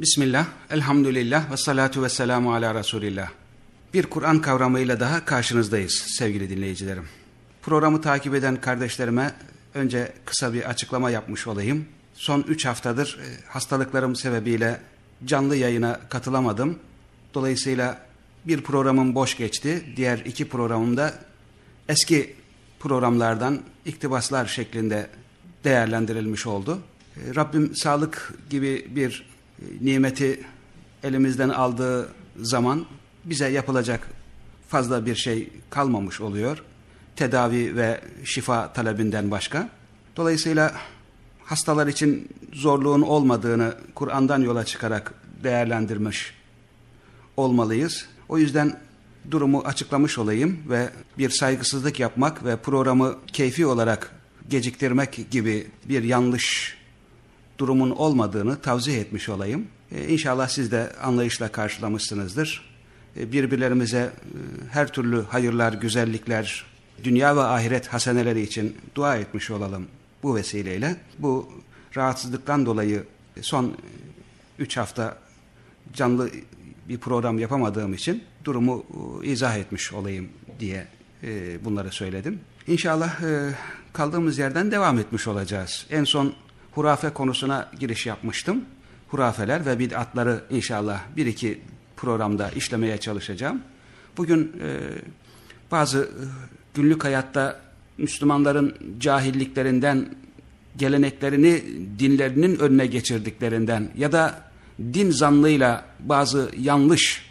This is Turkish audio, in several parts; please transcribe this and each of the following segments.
Bismillah, elhamdülillah ve salatu ve selamu ala Resulillah. Bir Kur'an kavramıyla daha karşınızdayız sevgili dinleyicilerim. Programı takip eden kardeşlerime önce kısa bir açıklama yapmış olayım. Son üç haftadır e, hastalıklarım sebebiyle canlı yayına katılamadım. Dolayısıyla bir programım boş geçti. Diğer iki programımda eski programlardan iktibaslar şeklinde değerlendirilmiş oldu. E, Rabbim sağlık gibi bir nimeti elimizden aldığı zaman bize yapılacak fazla bir şey kalmamış oluyor. Tedavi ve şifa talebinden başka. Dolayısıyla hastalar için zorluğun olmadığını Kur'an'dan yola çıkarak değerlendirmiş olmalıyız. O yüzden durumu açıklamış olayım ve bir saygısızlık yapmak ve programı keyfi olarak geciktirmek gibi bir yanlış durumun olmadığını tavsiye etmiş olayım. Ee, inşallah siz de anlayışla karşılamışsınızdır. Ee, birbirlerimize e, her türlü hayırlar, güzellikler, dünya ve ahiret haseneleri için dua etmiş olalım bu vesileyle. Bu rahatsızlıktan dolayı son üç hafta canlı bir program yapamadığım için durumu e, izah etmiş olayım diye e, bunları söyledim. İnşallah e, kaldığımız yerden devam etmiş olacağız. En son hurafe konusuna giriş yapmıştım. Hurafeler ve bid'atları inşallah bir iki programda işlemeye çalışacağım. Bugün bazı günlük hayatta Müslümanların cahilliklerinden, geleneklerini dinlerinin önüne geçirdiklerinden ya da din zanlıyla bazı yanlış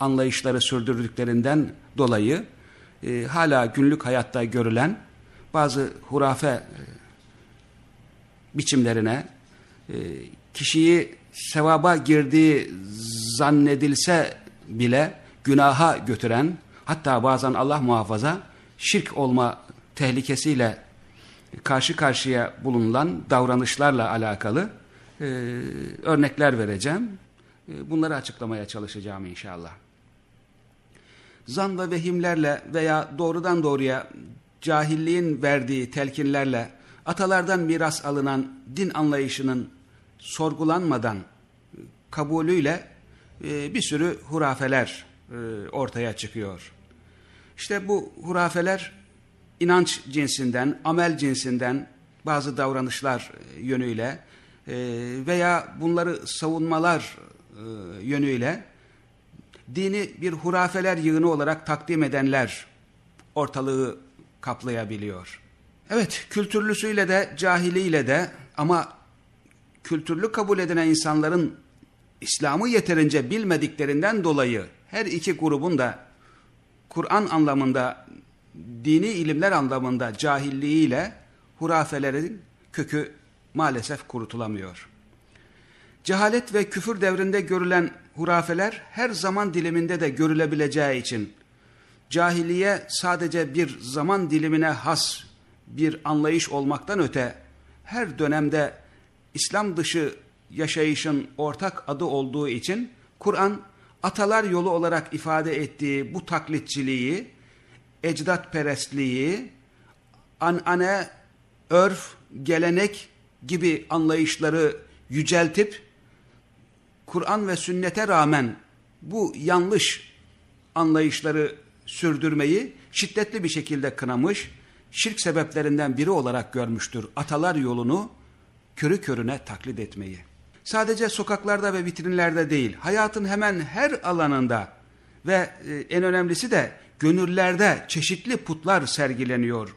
anlayışları sürdürdüklerinden dolayı e, hala günlük hayatta görülen bazı hurafe e, biçimlerine e, kişiyi sevaba girdiği zannedilse bile günaha götüren hatta bazen Allah muhafaza şirk olma tehlikesiyle karşı karşıya bulunan davranışlarla alakalı e, örnekler vereceğim. E, bunları açıklamaya çalışacağım inşallah. Zan ve vehimlerle veya doğrudan doğruya cahilliğin verdiği telkinlerle atalardan miras alınan din anlayışının sorgulanmadan kabulüyle e, bir sürü hurafeler e, ortaya çıkıyor. İşte bu hurafeler inanç cinsinden, amel cinsinden bazı davranışlar e, yönüyle e, veya bunları savunmalar e, yönüyle dini bir hurafeler yığını olarak takdim edenler ortalığı kaplayabiliyor. Evet, kültürlüsüyle de cahiliyle de ama kültürlü kabul edilen insanların İslam'ı yeterince bilmediklerinden dolayı her iki grubun da Kur'an anlamında, dini ilimler anlamında cahilliğiyle hurafelerin kökü maalesef kurutulamıyor. Cehalet ve küfür devrinde görülen hurafeler her zaman diliminde de görülebileceği için cahiliye sadece bir zaman dilimine has bir anlayış olmaktan öte her dönemde İslam dışı yaşayışın ortak adı olduğu için Kur'an atalar yolu olarak ifade ettiği bu taklitçiliği, ecdat perestliği, anane, örf, gelenek gibi anlayışları yüceltip Kur'an ve sünnete rağmen bu yanlış anlayışları sürdürmeyi şiddetli bir şekilde kınamış, şirk sebeplerinden biri olarak görmüştür atalar yolunu körü körüne taklit etmeyi. Sadece sokaklarda ve vitrinlerde değil, hayatın hemen her alanında ve e, en önemlisi de gönüllerde çeşitli putlar sergileniyor.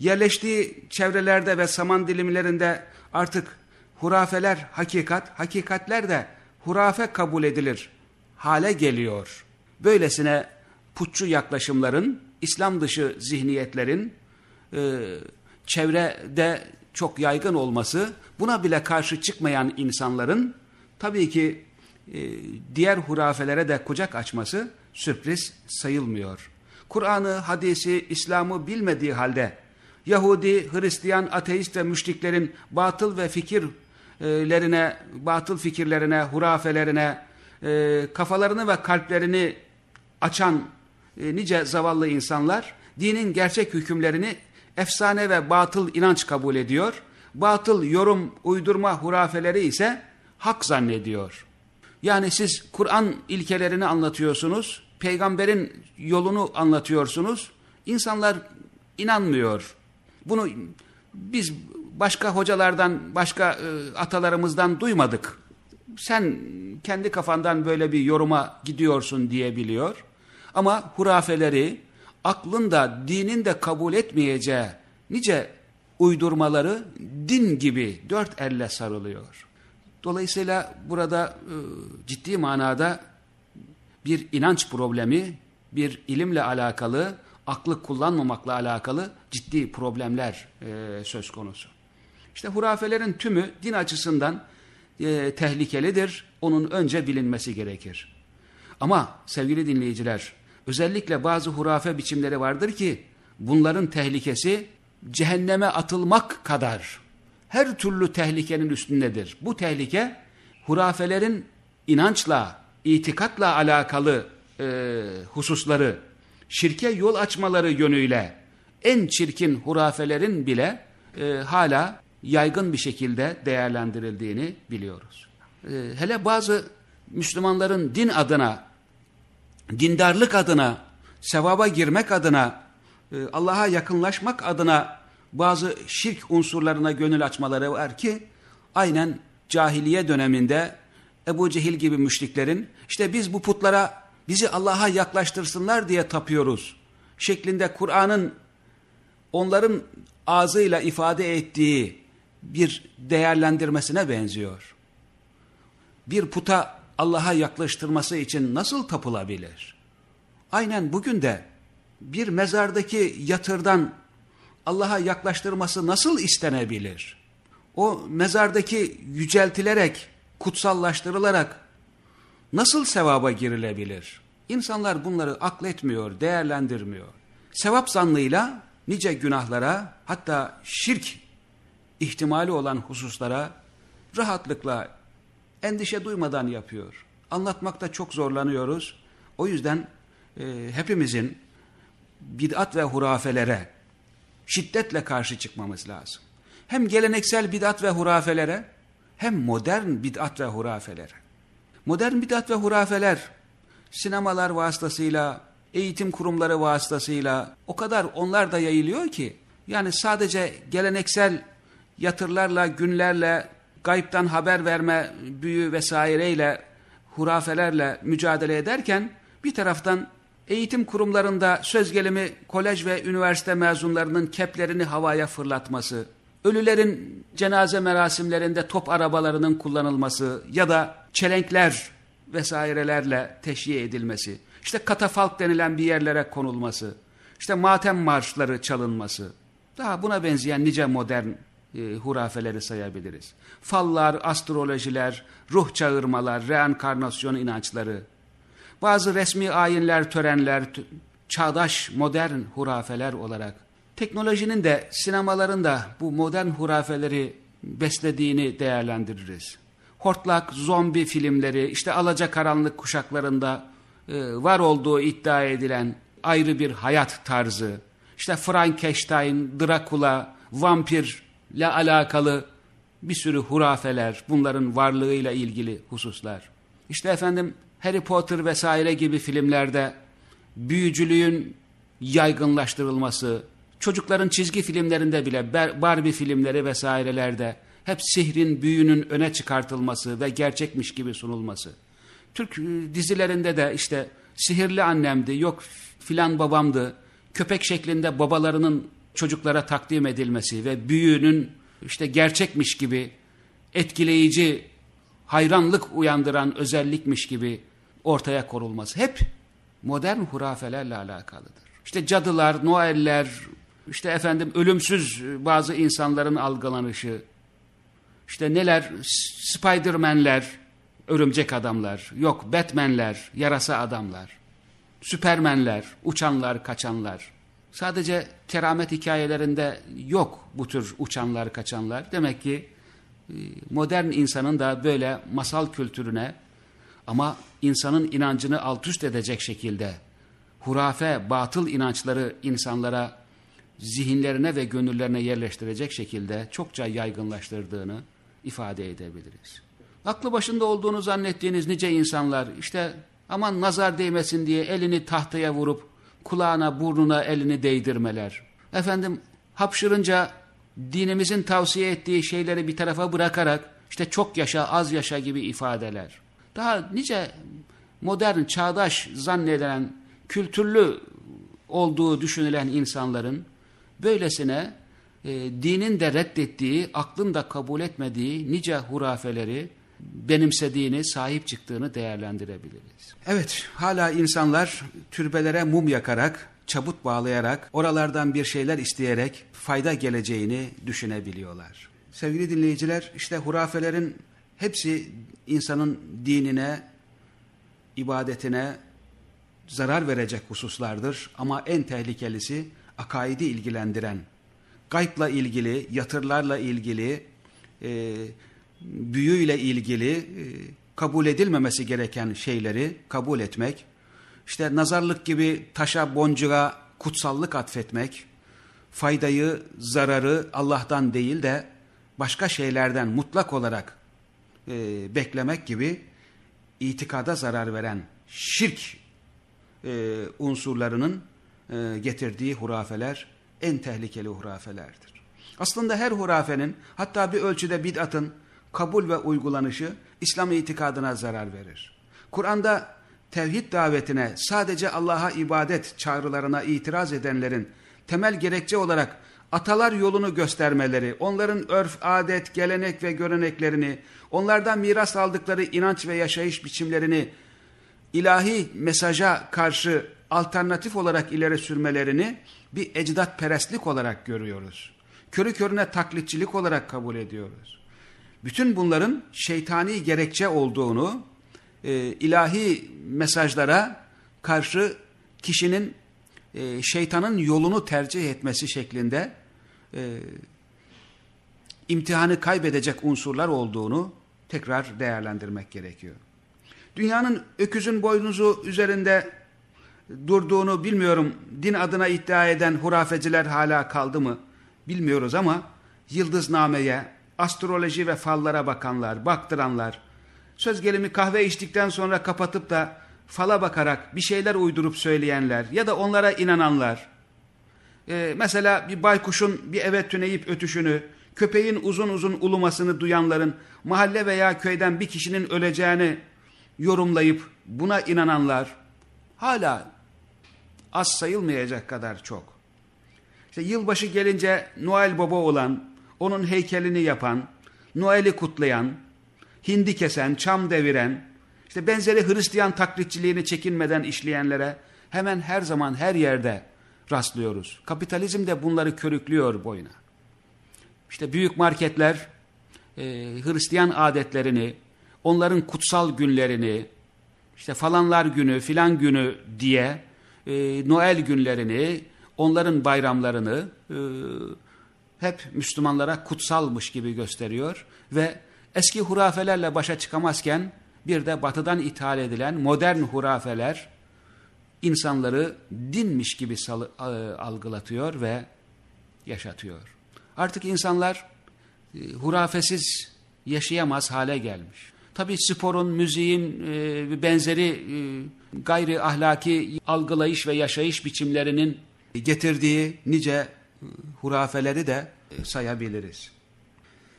Yerleştiği çevrelerde ve saman dilimlerinde artık hurafeler hakikat, hakikatler de hurafe kabul edilir hale geliyor. Böylesine putçu yaklaşımların, İslam dışı zihniyetlerin e, çevrede çok yaygın olması, buna bile karşı çıkmayan insanların tabii ki e, diğer hurafelere de kucak açması sürpriz sayılmıyor. Kur'an'ı, hadisi, İslam'ı bilmediği halde Yahudi, Hristiyan, ateist ve müşriklerin batıl ve fikirlerine, batıl fikirlerine, hurafelerine, e, kafalarını ve kalplerini açan e, nice zavallı insanlar dinin gerçek hükümlerini efsane ve batıl inanç kabul ediyor. Batıl yorum, uydurma hurafeleri ise hak zannediyor. Yani siz Kur'an ilkelerini anlatıyorsunuz, peygamberin yolunu anlatıyorsunuz. İnsanlar inanmıyor. Bunu biz başka hocalardan, başka e, atalarımızdan duymadık. Sen kendi kafandan böyle bir yoruma gidiyorsun diyebiliyor. Ama hurafeleri, aklın da dinin de kabul etmeyeceği nice uydurmaları din gibi dört elle sarılıyor. Dolayısıyla burada e, ciddi manada bir inanç problemi, bir ilimle alakalı, aklı kullanmamakla alakalı ciddi problemler e, söz konusu. İşte hurafelerin tümü din açısından e, tehlikelidir. Onun önce bilinmesi gerekir. Ama sevgili dinleyiciler, özellikle bazı hurafe biçimleri vardır ki bunların tehlikesi cehenneme atılmak kadar her türlü tehlikenin üstündedir. Bu tehlike hurafelerin inançla, itikatla alakalı e, hususları, şirke yol açmaları yönüyle en çirkin hurafelerin bile e, hala yaygın bir şekilde değerlendirildiğini biliyoruz. E, hele bazı Müslümanların din adına, dindarlık adına, sevaba girmek adına, e, Allah'a yakınlaşmak adına bazı şirk unsurlarına gönül açmaları var ki aynen cahiliye döneminde Ebu Cehil gibi müşriklerin işte biz bu putlara bizi Allah'a yaklaştırsınlar diye tapıyoruz şeklinde Kur'an'ın onların ağzıyla ifade ettiği bir değerlendirmesine benziyor. Bir puta Allah'a yaklaştırması için nasıl tapılabilir? Aynen bugün de bir mezardaki yatırdan Allah'a yaklaştırması nasıl istenebilir? O mezardaki yüceltilerek, kutsallaştırılarak nasıl sevaba girilebilir? İnsanlar bunları akletmiyor, değerlendirmiyor. Sevap zannıyla nice günahlara hatta şirk ihtimali olan hususlara rahatlıkla endişe duymadan yapıyor. Anlatmakta çok zorlanıyoruz. O yüzden e, hepimizin bid'at ve hurafelere şiddetle karşı çıkmamız lazım. Hem geleneksel bid'at ve hurafelere hem modern bid'at ve hurafelere. Modern bid'at ve hurafeler sinemalar vasıtasıyla, eğitim kurumları vasıtasıyla o kadar onlar da yayılıyor ki yani sadece geleneksel yatırlarla, günlerle, gayipten haber verme büyü vesaireyle, hurafelerle mücadele ederken bir taraftan eğitim kurumlarında söz gelimi kolej ve üniversite mezunlarının keplerini havaya fırlatması, ölülerin cenaze merasimlerinde top arabalarının kullanılması ya da çelenkler vesairelerle teşhiye edilmesi, işte katafalk denilen bir yerlere konulması, işte matem marşları çalınması, daha buna benzeyen nice modern e, hurafeleri sayabiliriz. Fallar, astrolojiler, ruh çağırmalar, reenkarnasyon inançları, bazı resmi ayinler, törenler, çağdaş modern hurafeler olarak teknolojinin de sinemaların da bu modern hurafeleri beslediğini değerlendiririz. Hortlak, zombi filmleri, işte alacakaranlık kuşaklarında e, var olduğu iddia edilen ayrı bir hayat tarzı, işte Frankenstein, Dracula, vampirle alakalı bir sürü hurafeler, bunların varlığıyla ilgili hususlar. İşte efendim Harry Potter vesaire gibi filmlerde büyücülüğün yaygınlaştırılması, çocukların çizgi filmlerinde bile Barbie filmleri vesairelerde hep sihrin, büyünün öne çıkartılması ve gerçekmiş gibi sunulması. Türk e, dizilerinde de işte sihirli annemdi, yok filan babamdı, köpek şeklinde babalarının çocuklara takdim edilmesi ve büyünün işte gerçekmiş gibi etkileyici, hayranlık uyandıran özellikmiş gibi ortaya korulması hep modern hurafelerle alakalıdır. İşte cadılar, Noeller, işte efendim ölümsüz bazı insanların algılanışı, işte neler, Spiderman'ler, örümcek adamlar, yok Batman'ler, yarasa adamlar, Süpermenler, uçanlar, kaçanlar. Sadece keramet hikayelerinde yok bu tür uçanlar, kaçanlar. Demek ki e, modern insanın da böyle masal kültürüne ama insanın inancını alt üst edecek şekilde hurafe, batıl inançları insanlara zihinlerine ve gönüllerine yerleştirecek şekilde çokça yaygınlaştırdığını ifade edebiliriz. Aklı başında olduğunu zannettiğiniz nice insanlar işte aman nazar değmesin diye elini tahtaya vurup kulağına burnuna elini değdirmeler. Efendim hapşırınca dinimizin tavsiye ettiği şeyleri bir tarafa bırakarak işte çok yaşa az yaşa gibi ifadeler. Daha nice modern çağdaş zannedilen kültürlü olduğu düşünülen insanların böylesine e, dinin de reddettiği, aklın da kabul etmediği nice hurafeleri benimsediğini, sahip çıktığını değerlendirebiliriz. Evet, hala insanlar türbelere mum yakarak, çabut bağlayarak, oralardan bir şeyler isteyerek fayda geleceğini düşünebiliyorlar. Sevgili dinleyiciler, işte hurafelerin hepsi insanın dinine, ibadetine zarar verecek hususlardır. Ama en tehlikelisi akaidi ilgilendiren, gaybla ilgili, yatırlarla ilgili, e, büyüyle ilgili e, kabul edilmemesi gereken şeyleri kabul etmek, işte nazarlık gibi taşa boncuğa kutsallık atfetmek, faydayı, zararı Allah'tan değil de başka şeylerden mutlak olarak e, beklemek gibi itikada zarar veren şirk e, unsurlarının e, getirdiği hurafeler en tehlikeli hurafelerdir. Aslında her hurafenin hatta bir ölçüde bid'atın kabul ve uygulanışı İslam itikadına zarar verir. Kur'an'da tevhid davetine sadece Allah'a ibadet çağrılarına itiraz edenlerin temel gerekçe olarak atalar yolunu göstermeleri, onların örf, adet, gelenek ve göreneklerini, onlardan miras aldıkları inanç ve yaşayış biçimlerini ilahi mesaja karşı alternatif olarak ileri sürmelerini bir ecdat perestlik olarak görüyoruz. Körü körüne taklitçilik olarak kabul ediyoruz. Bütün bunların şeytani gerekçe olduğunu, e, ilahi mesajlara karşı kişinin e, şeytanın yolunu tercih etmesi şeklinde e, imtihanı kaybedecek unsurlar olduğunu tekrar değerlendirmek gerekiyor. Dünyanın öküzün boynuzu üzerinde durduğunu bilmiyorum. Din adına iddia eden hurafeciler hala kaldı mı bilmiyoruz ama yıldıznameye, astroloji ve fallara bakanlar, baktıranlar, söz gelimi kahve içtikten sonra kapatıp da fala bakarak bir şeyler uydurup söyleyenler ya da onlara inananlar, ee, mesela bir baykuşun bir eve tüneyip ötüşünü, köpeğin uzun uzun ulumasını duyanların mahalle veya köyden bir kişinin öleceğini yorumlayıp buna inananlar hala az sayılmayacak kadar çok. İşte yılbaşı gelince Noel Baba olan, onun heykelini yapan, Noel'i kutlayan, hindi kesen, çam deviren, işte benzeri Hristiyan taklitçiliğini çekinmeden işleyenlere hemen her zaman her yerde rastlıyoruz. Kapitalizm de bunları körüklüyor boyuna. İşte büyük marketler e, Hristiyan adetlerini, onların kutsal günlerini, işte falanlar günü, filan günü diye e, Noel günlerini, onların bayramlarını e, hep Müslümanlara kutsalmış gibi gösteriyor ve eski hurafelerle başa çıkamazken bir de batıdan ithal edilen modern hurafeler insanları dinmiş gibi salı, algılatıyor ve yaşatıyor. Artık insanlar e, hurafesiz yaşayamaz hale gelmiş. Tabi sporun, müziğin e, benzeri e, gayri ahlaki algılayış ve yaşayış biçimlerinin getirdiği nice e, hurafeleri de e, sayabiliriz.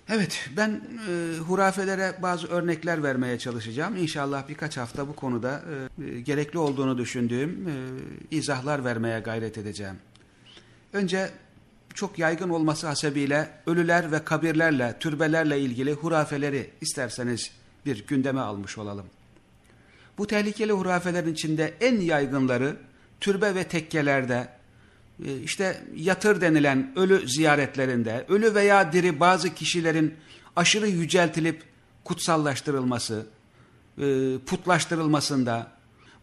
Evet ben e, hurafelere bazı örnekler vermeye çalışacağım. İnşallah birkaç hafta bu konuda e, gerekli olduğunu düşündüğüm e, izahlar vermeye gayret edeceğim. Önce çok yaygın olması hasebiyle ölüler ve kabirlerle, türbelerle ilgili hurafeleri isterseniz bir gündeme almış olalım. Bu tehlikeli hurafelerin içinde en yaygınları türbe ve tekkelerde, işte yatır denilen ölü ziyaretlerinde, ölü veya diri bazı kişilerin aşırı yüceltilip kutsallaştırılması, e, putlaştırılmasında,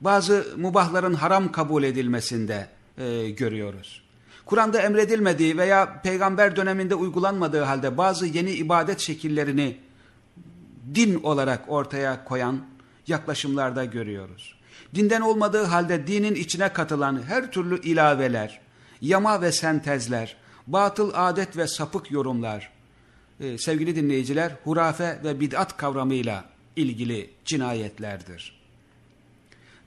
bazı mubahların haram kabul edilmesinde e, görüyoruz. Kur'an'da emredilmediği veya peygamber döneminde uygulanmadığı halde bazı yeni ibadet şekillerini din olarak ortaya koyan yaklaşımlarda görüyoruz. Dinden olmadığı halde dinin içine katılan her türlü ilaveler, yama ve sentezler, batıl adet ve sapık yorumlar, e, sevgili dinleyiciler, hurafe ve bid'at kavramıyla ilgili cinayetlerdir.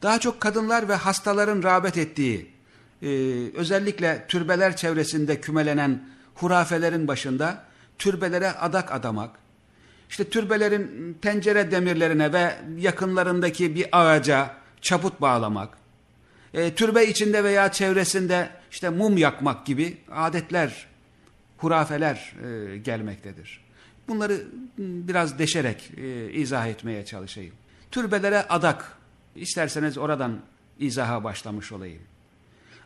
Daha çok kadınlar ve hastaların rağbet ettiği, e, özellikle türbeler çevresinde kümelenen hurafelerin başında türbelere adak adamak, işte türbelerin pencere demirlerine ve yakınlarındaki bir ağaca çaput bağlamak, e, türbe içinde veya çevresinde işte mum yakmak gibi adetler, hurafeler e, gelmektedir. Bunları biraz deşerek e, izah etmeye çalışayım. Türbelere adak, isterseniz oradan izaha başlamış olayım.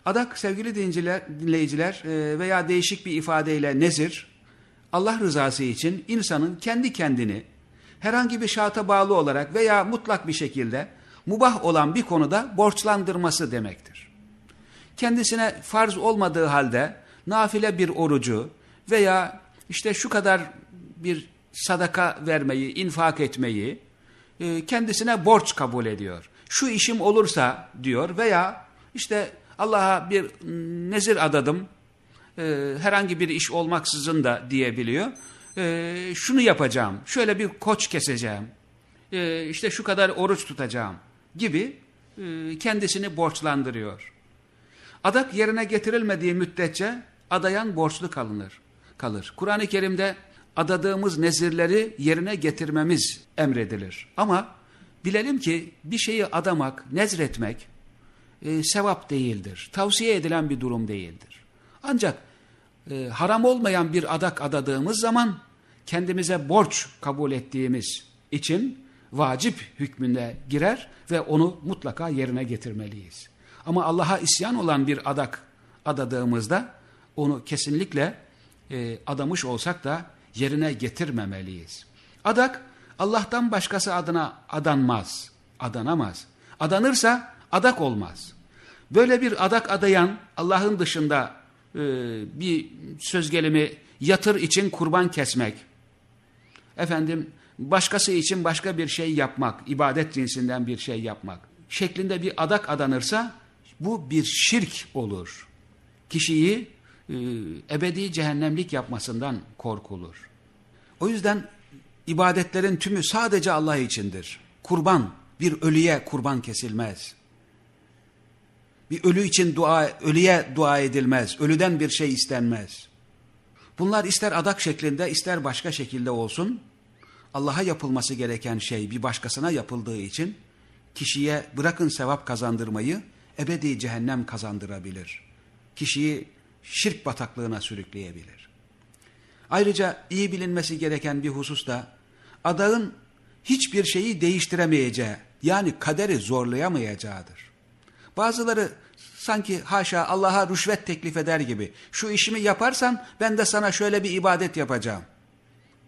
Adak sevgili dinleyiciler e, veya değişik bir ifadeyle nezir, Allah rızası için insanın kendi kendini herhangi bir şarta bağlı olarak veya mutlak bir şekilde mubah olan bir konuda borçlandırması demektir. Kendisine farz olmadığı halde nafile bir orucu veya işte şu kadar bir sadaka vermeyi, infak etmeyi e, kendisine borç kabul ediyor. Şu işim olursa diyor veya işte Allah'a bir nezir adadım, e, herhangi bir iş olmaksızın da diyebiliyor. E, şunu yapacağım, şöyle bir koç keseceğim, işte şu kadar oruç tutacağım gibi e, kendisini borçlandırıyor. Adak yerine getirilmediği müddetçe adayan borçlu kalınır. kalır. Kur'an-ı Kerim'de adadığımız nezirleri yerine getirmemiz emredilir. Ama bilelim ki bir şeyi adamak, nezretmek e, sevap değildir. Tavsiye edilen bir durum değildir. Ancak e, haram olmayan bir adak adadığımız zaman kendimize borç kabul ettiğimiz için vacip hükmünde girer ve onu mutlaka yerine getirmeliyiz. Ama Allah'a isyan olan bir adak adadığımızda onu kesinlikle e, adamış olsak da yerine getirmemeliyiz. Adak Allah'tan başkası adına adanmaz, adanamaz. Adanırsa adak olmaz. Böyle bir adak adayan Allah'ın dışında e, bir söz gelimi yatır için kurban kesmek, efendim başkası için başka bir şey yapmak, ibadet cinsinden bir şey yapmak şeklinde bir adak adanırsa bu bir şirk olur. Kişiyi e, ebedi cehennemlik yapmasından korkulur. O yüzden ibadetlerin tümü sadece Allah içindir. Kurban, bir ölüye kurban kesilmez. Bir ölü için dua, ölüye dua edilmez. Ölüden bir şey istenmez. Bunlar ister adak şeklinde ister başka şekilde olsun. Allah'a yapılması gereken şey bir başkasına yapıldığı için kişiye bırakın sevap kazandırmayı ebedi cehennem kazandırabilir. Kişiyi şirk bataklığına sürükleyebilir. Ayrıca iyi bilinmesi gereken bir husus da adağın hiçbir şeyi değiştiremeyeceği yani kaderi zorlayamayacağıdır. Bazıları sanki haşa Allah'a rüşvet teklif eder gibi şu işimi yaparsan ben de sana şöyle bir ibadet yapacağım.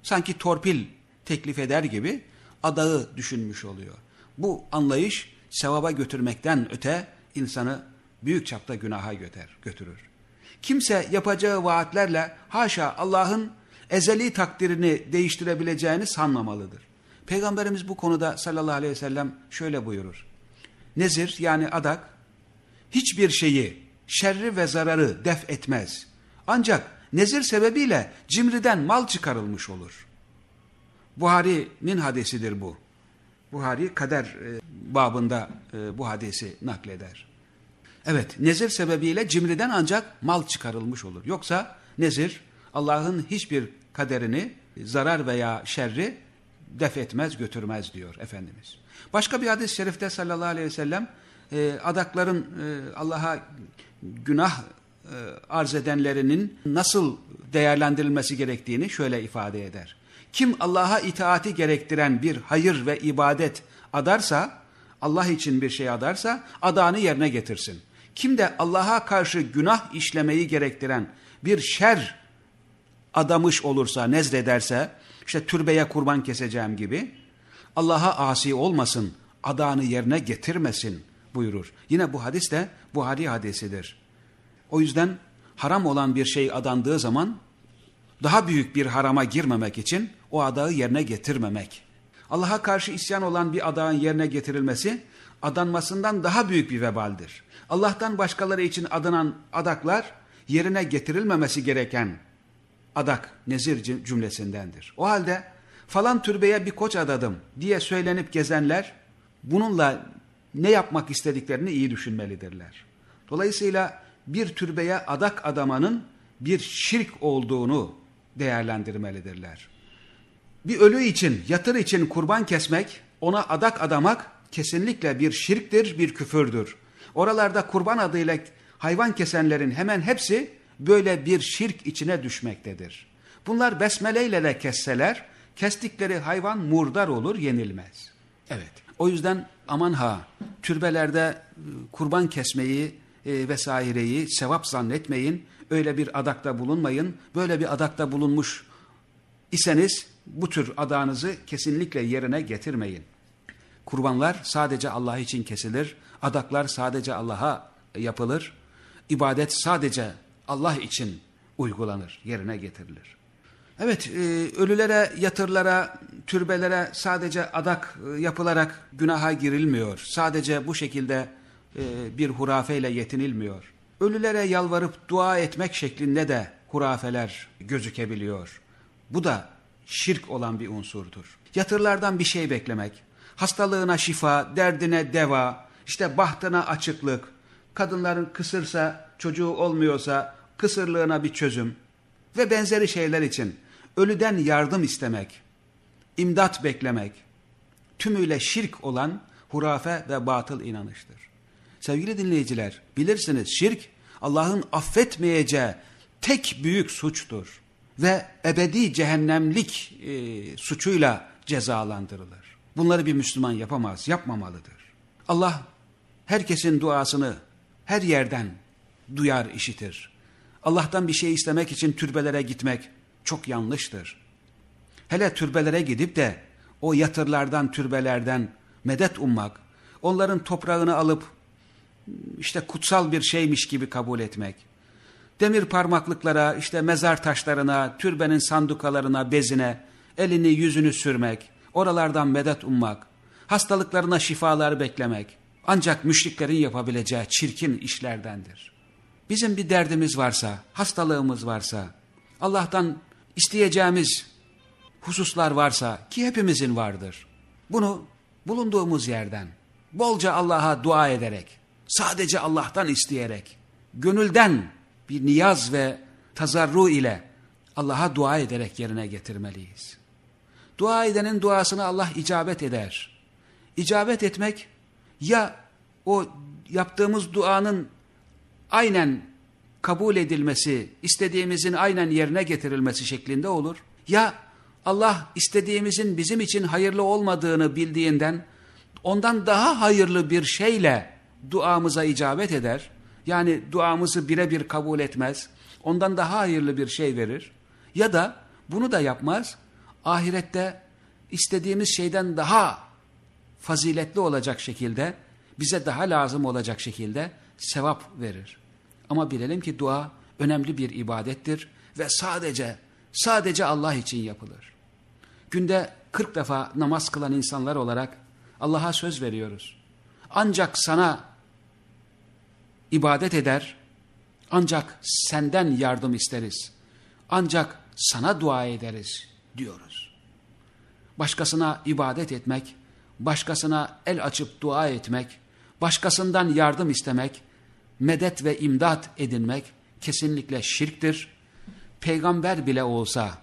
Sanki torpil teklif eder gibi adağı düşünmüş oluyor. Bu anlayış sevaba götürmekten öte insanı büyük çapta günaha götür, götürür. Kimse yapacağı vaatlerle haşa Allah'ın ezeli takdirini değiştirebileceğini sanmamalıdır. Peygamberimiz bu konuda sallallahu aleyhi ve sellem şöyle buyurur. Nezir yani adak hiçbir şeyi, şerri ve zararı def etmez. Ancak nezir sebebiyle cimriden mal çıkarılmış olur. Buhari'nin hadisidir bu. Buhari kader e, babında e, bu hadisi nakleder. Evet, nezir sebebiyle cimriden ancak mal çıkarılmış olur. Yoksa nezir Allah'ın hiçbir kaderini, zarar veya şerri def etmez, götürmez diyor Efendimiz. Başka bir hadis-i şerifte sallallahu aleyhi ve sellem e, adakların Allah'a günah e, arz edenlerinin nasıl değerlendirilmesi gerektiğini şöyle ifade eder. Kim Allah'a itaati gerektiren bir hayır ve ibadet adarsa, Allah için bir şey adarsa adağını yerine getirsin. Kim de Allah'a karşı günah işlemeyi gerektiren bir şer adamış olursa, nezlederse, işte türbeye kurban keseceğim gibi, Allah'a asi olmasın, adağını yerine getirmesin buyurur. Yine bu hadis de Buhari hadisidir. O yüzden haram olan bir şey adandığı zaman daha büyük bir harama girmemek için o adağı yerine getirmemek. Allah'a karşı isyan olan bir adağın yerine getirilmesi adanmasından daha büyük bir vebaldir. Allah'tan başkaları için adanan adaklar yerine getirilmemesi gereken adak nezir cümlesindendir. O halde falan türbeye bir koç adadım diye söylenip gezenler bununla ne yapmak istediklerini iyi düşünmelidirler. Dolayısıyla bir türbeye adak adamanın bir şirk olduğunu değerlendirmelidirler. Bir ölü için, yatır için kurban kesmek, ona adak adamak kesinlikle bir şirktir, bir küfürdür. Oralarda kurban adıyla hayvan kesenlerin hemen hepsi böyle bir şirk içine düşmektedir. Bunlar besmeleyle de kesseler, kestikleri hayvan murdar olur, yenilmez. Evet, o yüzden aman ha, türbelerde e, kurban kesmeyi e, vesaireyi sevap zannetmeyin. Öyle bir adakta bulunmayın. Böyle bir adakta bulunmuş iseniz bu tür adağınızı kesinlikle yerine getirmeyin. Kurbanlar sadece Allah için kesilir. Adaklar sadece Allah'a yapılır. İbadet sadece Allah için uygulanır, yerine getirilir. Evet, e, ölülere, yatırlara, türbelere sadece adak e, yapılarak günaha girilmiyor. Sadece bu şekilde e, bir hurafeyle yetinilmiyor. Ölülere yalvarıp dua etmek şeklinde de hurafeler gözükebiliyor. Bu da şirk olan bir unsurdur. Yatırlardan bir şey beklemek, hastalığına şifa, derdine deva, işte bahtına açıklık, kadınların kısırsa, çocuğu olmuyorsa kısırlığına bir çözüm. Ve benzeri şeyler için ölüden yardım istemek, imdat beklemek, tümüyle şirk olan hurafe ve batıl inanıştır. Sevgili dinleyiciler, bilirsiniz şirk Allah'ın affetmeyeceği tek büyük suçtur ve ebedi cehennemlik e, suçuyla cezalandırılır. Bunları bir Müslüman yapamaz, yapmamalıdır. Allah herkesin duasını her yerden duyar, işitir. Allah'tan bir şey istemek için türbelere gitmek çok yanlıştır. Hele türbelere gidip de o yatırlardan, türbelerden medet ummak, onların toprağını alıp işte kutsal bir şeymiş gibi kabul etmek. Demir parmaklıklara, işte mezar taşlarına, türbenin sandukalarına, bezine, elini yüzünü sürmek, oralardan medet ummak, hastalıklarına şifalar beklemek ancak müşriklerin yapabileceği çirkin işlerdendir. Bizim bir derdimiz varsa, hastalığımız varsa, Allah'tan isteyeceğimiz hususlar varsa ki hepimizin vardır. Bunu bulunduğumuz yerden bolca Allah'a dua ederek, sadece Allah'tan isteyerek, gönülden bir niyaz ve tazarru ile Allah'a dua ederek yerine getirmeliyiz. Dua edenin duasını Allah icabet eder. İcabet etmek ya o yaptığımız duanın aynen kabul edilmesi, istediğimizin aynen yerine getirilmesi şeklinde olur. Ya Allah istediğimizin bizim için hayırlı olmadığını bildiğinden ondan daha hayırlı bir şeyle duamıza icabet eder. Yani duamızı birebir kabul etmez. Ondan daha hayırlı bir şey verir. Ya da bunu da yapmaz. Ahirette istediğimiz şeyden daha faziletli olacak şekilde, bize daha lazım olacak şekilde sevap verir. Ama bilelim ki dua önemli bir ibadettir ve sadece, sadece Allah için yapılır. Günde 40 defa namaz kılan insanlar olarak Allah'a söz veriyoruz. Ancak sana ibadet eder, ancak senden yardım isteriz. Ancak sana dua ederiz diyoruz. Başkasına ibadet etmek, başkasına el açıp dua etmek, başkasından yardım istemek, medet ve imdat edinmek kesinlikle şirktir. Peygamber bile olsa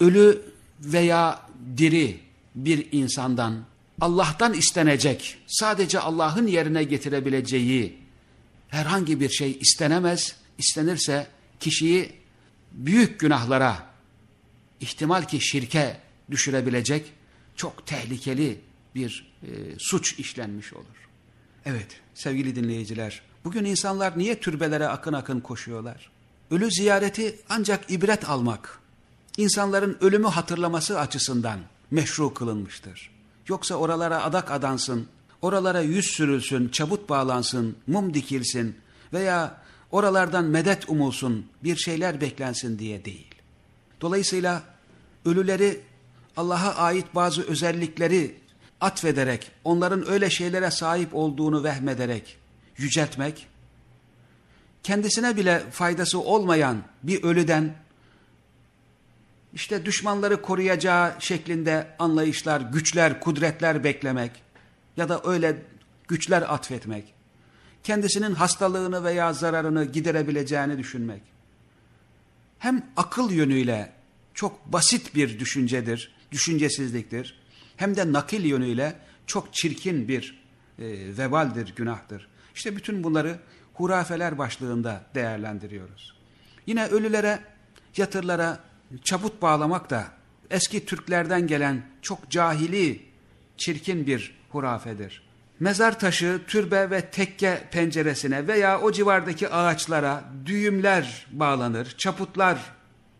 ölü veya diri bir insandan Allah'tan istenecek, sadece Allah'ın yerine getirebileceği herhangi bir şey istenemez. İstenirse kişiyi büyük günahlara, ihtimal ki şirke düşürebilecek çok tehlikeli bir e, suç işlenmiş olur. Evet sevgili dinleyiciler, bugün insanlar niye türbelere akın akın koşuyorlar? Ölü ziyareti ancak ibret almak, insanların ölümü hatırlaması açısından meşru kılınmıştır. Yoksa oralara adak adansın, oralara yüz sürülsün, çabut bağlansın, mum dikilsin veya oralardan medet umulsun, bir şeyler beklensin diye değil. Dolayısıyla ölüleri Allah'a ait bazı özellikleri atfederek, onların öyle şeylere sahip olduğunu vehmederek yüceltmek, kendisine bile faydası olmayan bir ölüden işte düşmanları koruyacağı şeklinde anlayışlar, güçler, kudretler beklemek ya da öyle güçler atfetmek, kendisinin hastalığını veya zararını giderebileceğini düşünmek, hem akıl yönüyle çok basit bir düşüncedir, düşüncesizliktir, hem de nakil yönüyle çok çirkin bir e, vebaldir, günahtır. İşte bütün bunları hurafeler başlığında değerlendiriyoruz. Yine ölülere, yatırlara çabut bağlamak da eski Türklerden gelen çok cahili, çirkin bir hurafedir. Mezar taşı, türbe ve tekke penceresine veya o civardaki ağaçlara düğümler bağlanır, çaputlar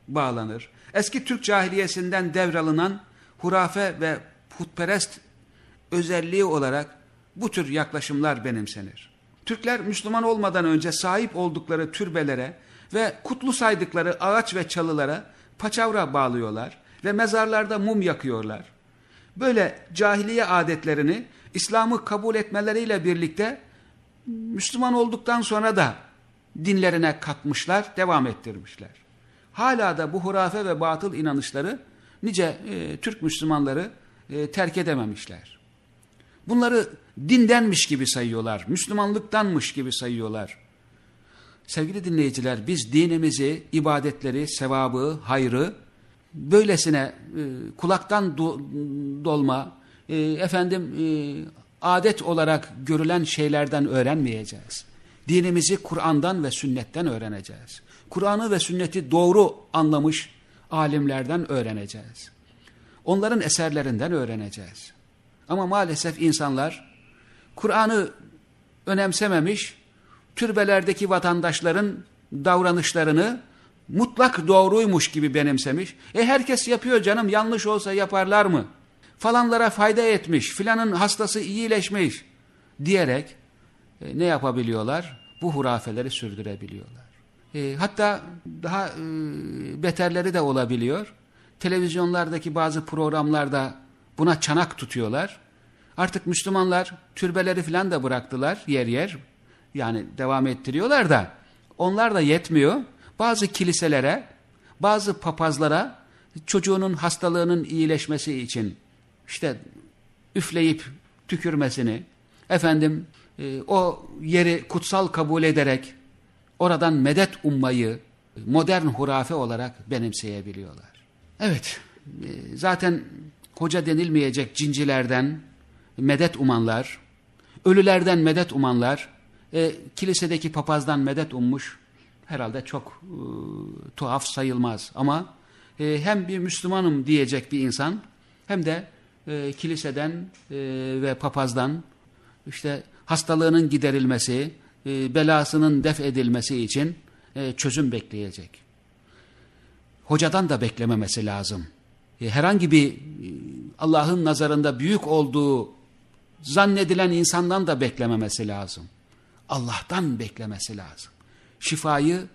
bağlanır. Eski Türk cahiliyesinden devralınan hurafe ve putperest özelliği olarak bu tür yaklaşımlar benimsenir. Türkler Müslüman olmadan önce sahip oldukları türbelere ve kutlu saydıkları ağaç ve çalılara paçavra bağlıyorlar ve mezarlarda mum yakıyorlar. Böyle cahiliye adetlerini İslam'ı kabul etmeleriyle birlikte Müslüman olduktan sonra da dinlerine katmışlar, devam ettirmişler. Hala da bu hurafe ve batıl inanışları nice e, Türk Müslümanları e, terk edememişler. Bunları dindenmiş gibi sayıyorlar, Müslümanlıktanmış gibi sayıyorlar. Sevgili dinleyiciler biz dinimizi, ibadetleri, sevabı, hayrı böylesine e, kulaktan do, dolma, e, efendim e, adet olarak görülen şeylerden öğrenmeyeceğiz. Dinimizi Kur'an'dan ve sünnetten öğreneceğiz. Kur'an'ı ve sünneti doğru anlamış alimlerden öğreneceğiz. Onların eserlerinden öğreneceğiz. Ama maalesef insanlar Kur'an'ı önemsememiş, türbelerdeki vatandaşların davranışlarını mutlak doğruymuş gibi benimsemiş. E herkes yapıyor canım yanlış olsa yaparlar mı? Falanlara fayda etmiş, filanın hastası iyileşmiş diyerek e, ne yapabiliyorlar? Bu hurafeleri sürdürebiliyorlar. E, hatta daha e, beterleri de olabiliyor. Televizyonlardaki bazı programlarda buna çanak tutuyorlar. Artık Müslümanlar türbeleri filan da bıraktılar yer yer. Yani devam ettiriyorlar da onlar da yetmiyor. Bazı kiliselere, bazı papazlara çocuğunun hastalığının iyileşmesi için işte üfleyip tükürmesini, efendim e, o yeri kutsal kabul ederek oradan medet ummayı modern hurafe olarak benimseyebiliyorlar. Evet, e, zaten hoca denilmeyecek cincilerden medet umanlar, ölülerden medet umanlar, e, kilisedeki papazdan medet ummuş herhalde çok e, tuhaf sayılmaz. Ama e, hem bir Müslümanım diyecek bir insan hem de e, kiliseden e, ve papazdan işte hastalığının giderilmesi, e, belasının def edilmesi için e, çözüm bekleyecek. Hocadan da beklememesi lazım. E, herhangi bir e, Allah'ın nazarında büyük olduğu zannedilen insandan da beklememesi lazım. Allah'tan beklemesi lazım. Şifayı,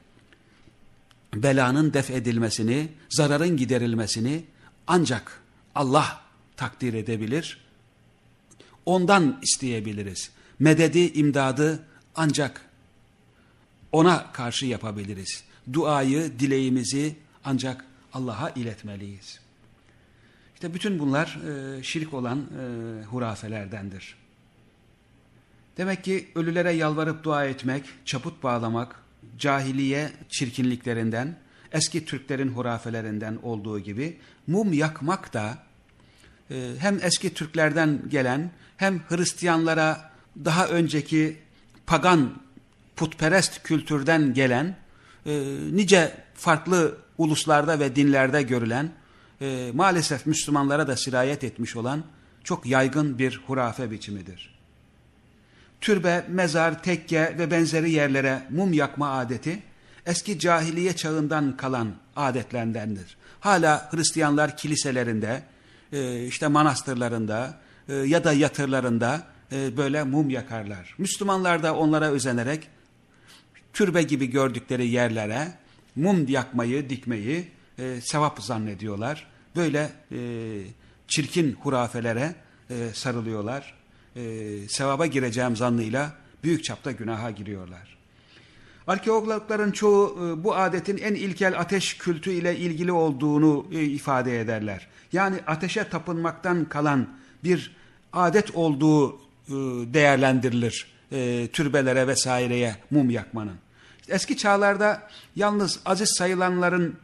belanın def edilmesini, zararın giderilmesini ancak Allah takdir edebilir. Ondan isteyebiliriz. Mededi, imdadı ancak ona karşı yapabiliriz. Duayı, dileğimizi ancak Allah'a iletmeliyiz. İşte bütün bunlar e, şirk olan e, hurafelerdendir. Demek ki ölülere yalvarıp dua etmek, çaput bağlamak, cahiliye çirkinliklerinden, eski Türklerin hurafelerinden olduğu gibi mum yakmak da e, hem eski Türklerden gelen hem Hristiyanlara daha önceki pagan putperest kültürden gelen e, nice farklı uluslarda ve dinlerde görülen e, maalesef Müslümanlara da sirayet etmiş olan çok yaygın bir hurafe biçimidir. Türbe, mezar, tekke ve benzeri yerlere mum yakma adeti eski cahiliye çağından kalan adetlerdendir. Hala Hristiyanlar kiliselerinde, e, işte manastırlarında e, ya da yatırlarında e, böyle mum yakarlar. Müslümanlar da onlara özenerek türbe gibi gördükleri yerlere mum yakmayı, dikmeyi sevap zannediyorlar. Böyle çirkin hurafelere sarılıyorlar. E, sevaba gireceğim zannıyla büyük çapta günaha giriyorlar. Arkeologların çoğu e, bu adetin en ilkel ateş kültü ile ilgili olduğunu e, ifade ederler. Yani ateşe tapınmaktan kalan bir adet olduğu e, değerlendirilir türbelere vesaireye mum yakmanın. Eski çağlarda yalnız aziz sayılanların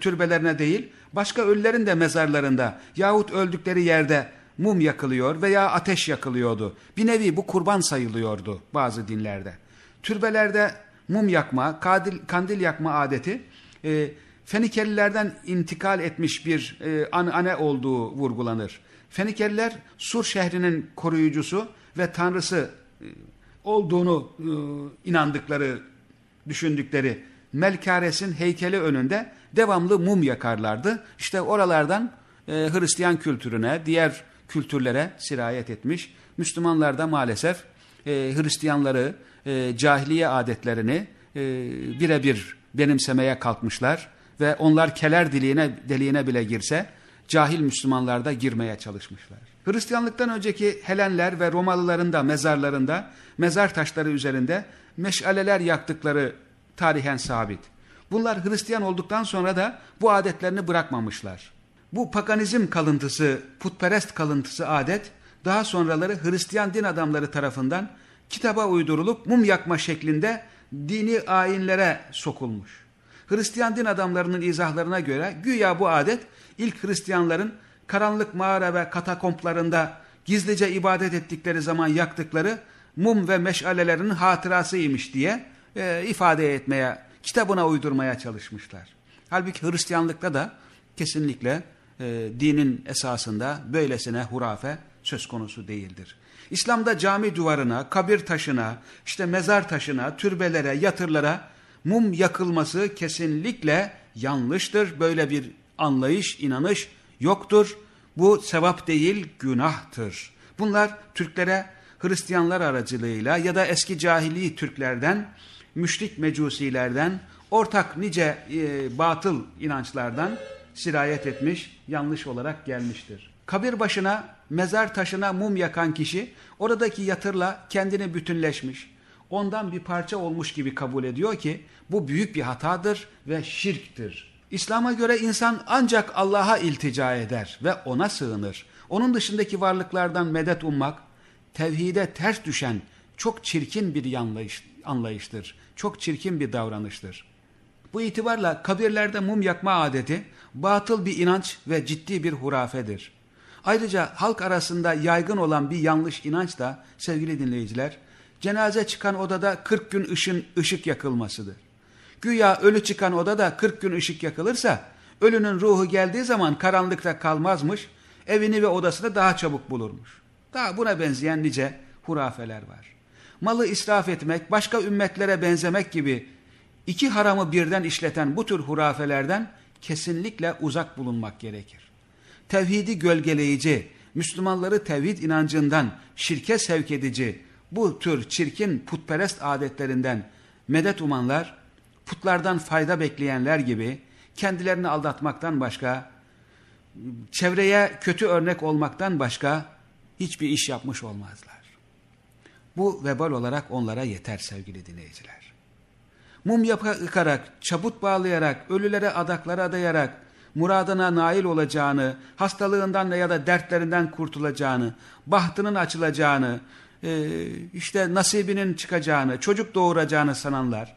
türbelerine değil, başka ölülerin de mezarlarında yahut öldükleri yerde mum yakılıyor veya ateş yakılıyordu. Bir nevi bu kurban sayılıyordu bazı dinlerde. Türbelerde mum yakma, kandil, kandil yakma adeti e, Fenikelilerden intikal etmiş bir e, anane olduğu vurgulanır. Fenikeliler Sur şehrinin koruyucusu ve tanrısı e, olduğunu e, inandıkları, düşündükleri Melkares'in heykeli önünde devamlı mum yakarlardı. İşte oralardan e, Hristiyan kültürüne, diğer kültürlere sirayet etmiş. Müslümanlar da maalesef e, Hristiyanları, e, cahiliye adetlerini e, birebir benimsemeye kalkmışlar ve onlar keler deliğine, deliğine bile girse cahil Müslümanlar da girmeye çalışmışlar. Hristiyanlıktan önceki Helenler ve Romalıların da mezarlarında, mezar taşları üzerinde meşaleler yaktıkları tarihen sabit. Bunlar Hristiyan olduktan sonra da bu adetlerini bırakmamışlar. Bu paganizm kalıntısı, putperest kalıntısı adet daha sonraları Hristiyan din adamları tarafından kitaba uydurulup mum yakma şeklinde dini ayinlere sokulmuş. Hristiyan din adamlarının izahlarına göre güya bu adet ilk Hristiyanların karanlık mağara ve katakomplarında gizlice ibadet ettikleri zaman yaktıkları mum ve meşalelerinin hatırasıymış diye e, ifade etmeye, kitabına uydurmaya çalışmışlar. Halbuki Hristiyanlıkta da kesinlikle e, dinin esasında böylesine hurafe söz konusu değildir. İslam'da cami duvarına, kabir taşına, işte mezar taşına, türbelere, yatırlara mum yakılması kesinlikle yanlıştır. Böyle bir anlayış, inanış yoktur. Bu sevap değil, günahtır. Bunlar Türklere Hristiyanlar aracılığıyla ya da eski cahili Türklerden, müşrik mecusilerden, ortak nice e, batıl inançlardan sirayet etmiş, yanlış olarak gelmiştir. Kabir başına, mezar taşına mum yakan kişi oradaki yatırla kendini bütünleşmiş, ondan bir parça olmuş gibi kabul ediyor ki bu büyük bir hatadır ve şirktir. İslam'a göre insan ancak Allah'a iltica eder ve ona sığınır. Onun dışındaki varlıklardan medet ummak, tevhide ters düşen çok çirkin bir yanlayış, anlayıştır. Çok çirkin bir davranıştır. Bu itibarla kabirlerde mum yakma adeti batıl bir inanç ve ciddi bir hurafedir. Ayrıca halk arasında yaygın olan bir yanlış inanç da sevgili dinleyiciler, cenaze çıkan odada 40 gün ışın, ışık yakılmasıdır. Güya ölü çıkan odada 40 gün ışık yakılırsa, ölünün ruhu geldiği zaman karanlıkta kalmazmış, evini ve odasını daha çabuk bulurmuş. Daha buna benzeyen nice hurafeler var. Malı israf etmek, başka ümmetlere benzemek gibi iki haramı birden işleten bu tür hurafelerden kesinlikle uzak bulunmak gerekir. Tevhidi gölgeleyici, Müslümanları tevhid inancından şirke sevk edici bu tür çirkin putperest adetlerinden medet umanlar, putlardan fayda bekleyenler gibi kendilerini aldatmaktan başka, çevreye kötü örnek olmaktan başka hiçbir iş yapmış olmazlar. Bu vebal olarak onlara yeter sevgili dinleyiciler mum yakarak, çabut bağlayarak, ölülere adaklara adayarak muradına nail olacağını, hastalığından ya da dertlerinden kurtulacağını, bahtının açılacağını, e, işte nasibinin çıkacağını, çocuk doğuracağını sananlar,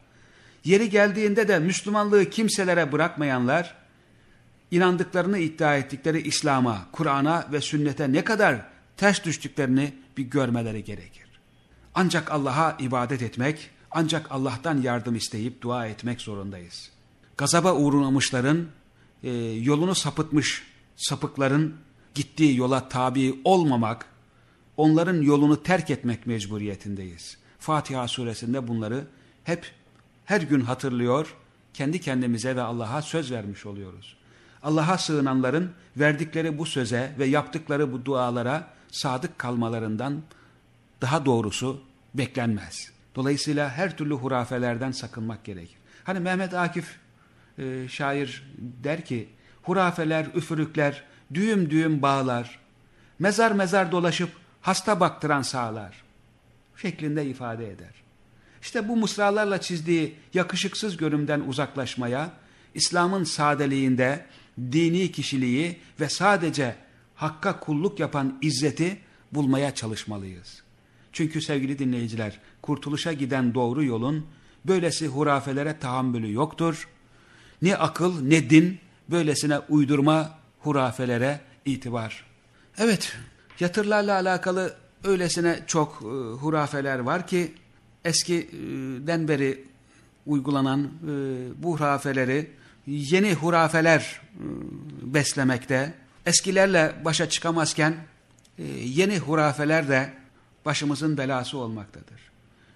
yeri geldiğinde de Müslümanlığı kimselere bırakmayanlar, inandıklarını iddia ettikleri İslam'a, Kur'an'a ve sünnete ne kadar ters düştüklerini bir görmeleri gerekir. Ancak Allah'a ibadet etmek, ancak Allah'tan yardım isteyip dua etmek zorundayız. Gazaba uğramışların, e, yolunu sapıtmış sapıkların gittiği yola tabi olmamak, onların yolunu terk etmek mecburiyetindeyiz. Fatiha suresinde bunları hep her gün hatırlıyor, kendi kendimize ve Allah'a söz vermiş oluyoruz. Allah'a sığınanların verdikleri bu söze ve yaptıkları bu dualara sadık kalmalarından daha doğrusu beklenmez. Dolayısıyla her türlü hurafelerden sakınmak gerekir. Hani Mehmet Akif e, şair der ki, hurafeler, üfürükler, düğüm düğüm bağlar, mezar mezar dolaşıp hasta baktıran sağlar şeklinde ifade eder. İşte bu mısralarla çizdiği yakışıksız görümden uzaklaşmaya, İslam'ın sadeliğinde dini kişiliği ve sadece hakka kulluk yapan izzeti bulmaya çalışmalıyız. Çünkü sevgili dinleyiciler, kurtuluşa giden doğru yolun böylesi hurafelere tahammülü yoktur. Ne akıl ne din böylesine uydurma hurafelere itibar. Evet, yatırlarla alakalı öylesine çok e, hurafeler var ki eskiden beri uygulanan e, bu hurafeleri yeni hurafeler e, beslemekte. Eskilerle başa çıkamazken e, yeni hurafeler de başımızın belası olmaktadır.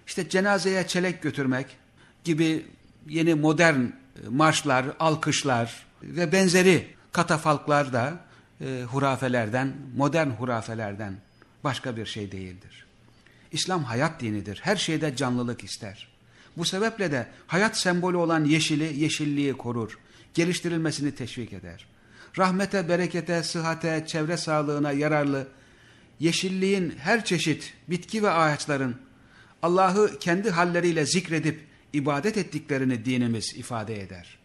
İşte cenazeye çelenk götürmek gibi yeni modern e, marşlar, alkışlar ve benzeri katafalklar da e, hurafelerden, modern hurafelerden başka bir şey değildir. İslam hayat dinidir. Her şeyde canlılık ister. Bu sebeple de hayat sembolü olan yeşili, yeşilliği korur. Geliştirilmesini teşvik eder. Rahmete, berekete, sıhhate, çevre sağlığına yararlı yeşilliğin her çeşit bitki ve ağaçların Allah'ı kendi halleriyle zikredip ibadet ettiklerini dinimiz ifade eder.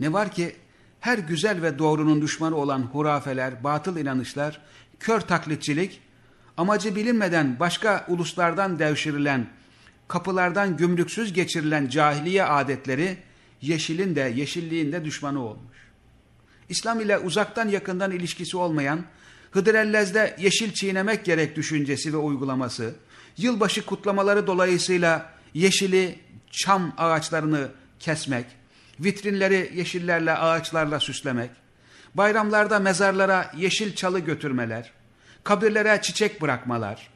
Ne var ki her güzel ve doğrunun düşmanı olan hurafeler, batıl inanışlar, kör taklitçilik, amacı bilinmeden başka uluslardan devşirilen, kapılardan gümrüksüz geçirilen cahiliye adetleri yeşilin de yeşilliğin de düşmanı olmuş. İslam ile uzaktan yakından ilişkisi olmayan, Hıdrellez'de yeşil çiğnemek gerek düşüncesi ve uygulaması, yılbaşı kutlamaları dolayısıyla yeşili, çam ağaçlarını kesmek, vitrinleri yeşillerle, ağaçlarla süslemek, bayramlarda mezarlara yeşil çalı götürmeler, kabirlere çiçek bırakmalar,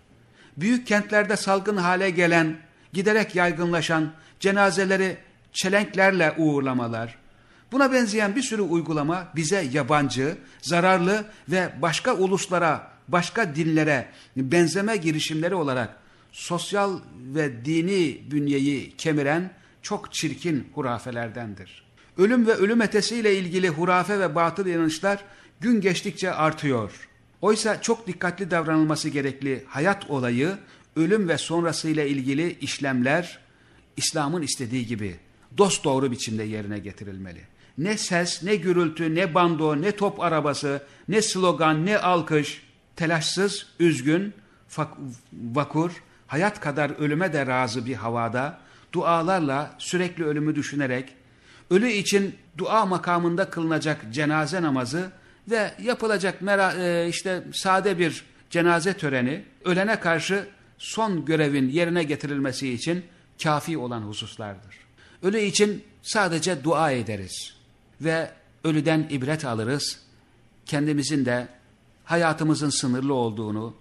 büyük kentlerde salgın hale gelen, giderek yaygınlaşan cenazeleri çelenklerle uğurlamalar, buna benzeyen bir sürü uygulama bize yabancı, zararlı ve başka uluslara, başka dinlere benzeme girişimleri olarak sosyal ve dini bünyeyi kemiren çok çirkin hurafelerdendir. Ölüm ve ölüm etesiyle ilgili hurafe ve batıl inanışlar gün geçtikçe artıyor. Oysa çok dikkatli davranılması gerekli hayat olayı, ölüm ve sonrasıyla ilgili işlemler İslam'ın istediği gibi dost doğru biçimde yerine getirilmeli. Ne ses, ne gürültü, ne bando, ne top arabası, ne slogan, ne alkış, telaşsız, üzgün, vakur, hayat kadar ölüme de razı bir havada, dualarla sürekli ölümü düşünerek, ölü için dua makamında kılınacak cenaze namazı ve yapılacak mera, e, işte sade bir cenaze töreni, ölene karşı son görevin yerine getirilmesi için kafi olan hususlardır. Ölü için sadece dua ederiz ve ölüden ibret alırız. Kendimizin de hayatımızın sınırlı olduğunu,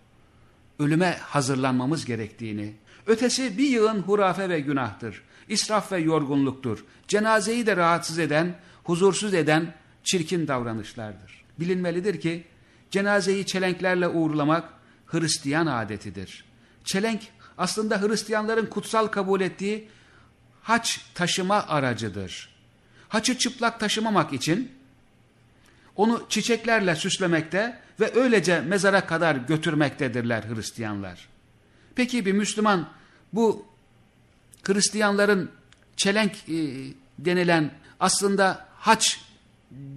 ölüme hazırlanmamız gerektiğini, ötesi bir yığın hurafe ve günahtır, israf ve yorgunluktur, cenazeyi de rahatsız eden, huzursuz eden çirkin davranışlardır. Bilinmelidir ki cenazeyi çelenklerle uğurlamak Hristiyan adetidir. Çelenk aslında Hristiyanların kutsal kabul ettiği haç taşıma aracıdır. Haçı çıplak taşımamak için onu çiçeklerle süslemekte ve öylece mezara kadar götürmektedirler Hristiyanlar. Peki bir Müslüman bu Hristiyanların çelenk e, denilen aslında haç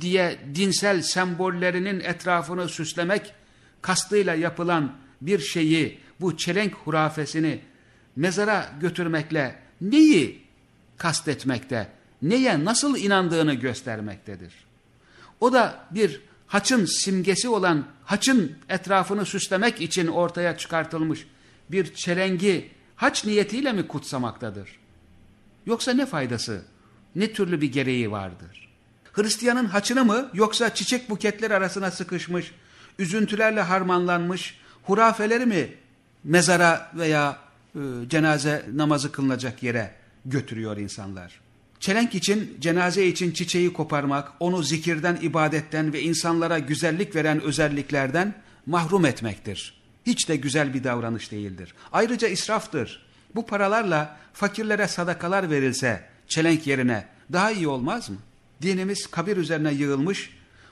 diye dinsel sembollerinin etrafını süslemek kastıyla yapılan bir şeyi, bu çelenk hurafesini mezara götürmekle neyi kastetmekte, neye nasıl inandığını göstermektedir. O da bir haçın simgesi olan haçın etrafını süslemek için ortaya çıkartılmış bir çelengi haç niyetiyle mi kutsamaktadır? Yoksa ne faydası, ne türlü bir gereği vardır? Hristiyanın haçını mı yoksa çiçek buketleri arasına sıkışmış, üzüntülerle harmanlanmış hurafeleri mi mezara veya e, cenaze namazı kılınacak yere götürüyor insanlar? Çelenk için, cenaze için çiçeği koparmak, onu zikirden, ibadetten ve insanlara güzellik veren özelliklerden mahrum etmektir. Hiç de güzel bir davranış değildir. Ayrıca israftır. Bu paralarla fakirlere sadakalar verilse çelenk yerine daha iyi olmaz mı? Dinimiz kabir üzerine yığılmış,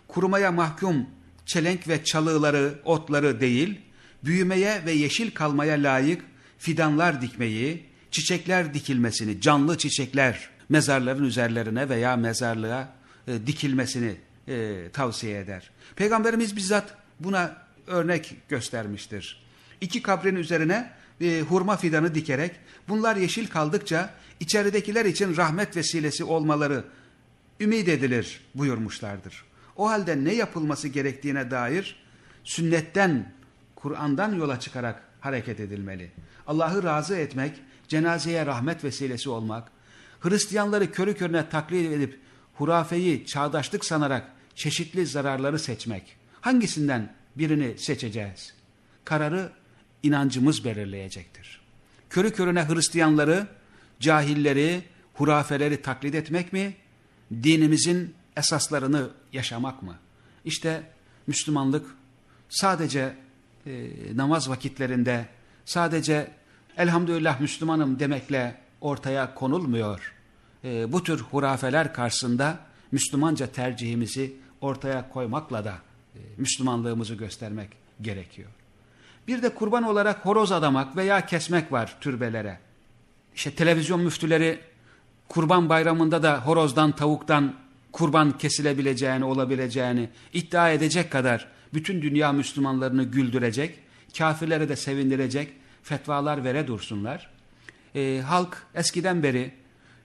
kurumaya mahkum çelenk ve çalıları, otları değil, büyümeye ve yeşil kalmaya layık fidanlar dikmeyi, çiçekler dikilmesini, canlı çiçekler mezarların üzerlerine veya mezarlığa e, dikilmesini e, tavsiye eder. Peygamberimiz bizzat buna örnek göstermiştir. İki kabrin üzerine e, hurma fidanı dikerek bunlar yeşil kaldıkça içeridekiler için rahmet vesilesi olmaları ümit edilir buyurmuşlardır. O halde ne yapılması gerektiğine dair sünnetten, Kur'an'dan yola çıkarak hareket edilmeli. Allah'ı razı etmek, cenazeye rahmet vesilesi olmak, Hristiyanları körü körüne taklit edip hurafeyi çağdaşlık sanarak çeşitli zararları seçmek. Hangisinden birini seçeceğiz? Kararı inancımız belirleyecektir. Körü körüne Hristiyanları, cahilleri, hurafeleri taklit etmek mi? Dinimizin esaslarını yaşamak mı? İşte Müslümanlık sadece e, namaz vakitlerinde, sadece elhamdülillah Müslümanım demekle ortaya konulmuyor. E, bu tür hurafeler karşısında Müslümanca tercihimizi ortaya koymakla da e, Müslümanlığımızı göstermek gerekiyor. Bir de kurban olarak horoz adamak veya kesmek var türbelere. İşte televizyon müftüleri kurban bayramında da horozdan, tavuktan kurban kesilebileceğini, olabileceğini iddia edecek kadar bütün dünya Müslümanlarını güldürecek, kafirlere de sevindirecek fetvalar vere dursunlar. E, halk eskiden beri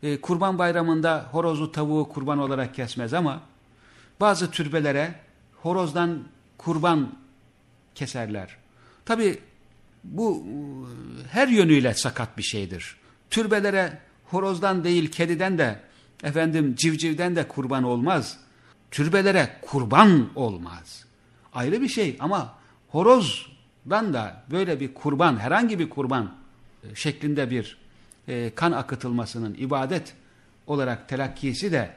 e, kurban bayramında horozu tavuğu kurban olarak kesmez ama bazı türbelere horozdan kurban keserler. Tabi bu her yönüyle sakat bir şeydir. Türbelere horozdan değil kediden de efendim civcivden de kurban olmaz. Türbelere kurban olmaz. Ayrı bir şey ama horozdan da böyle bir kurban herhangi bir kurban e, şeklinde bir e, kan akıtılmasının ibadet olarak telakkisi de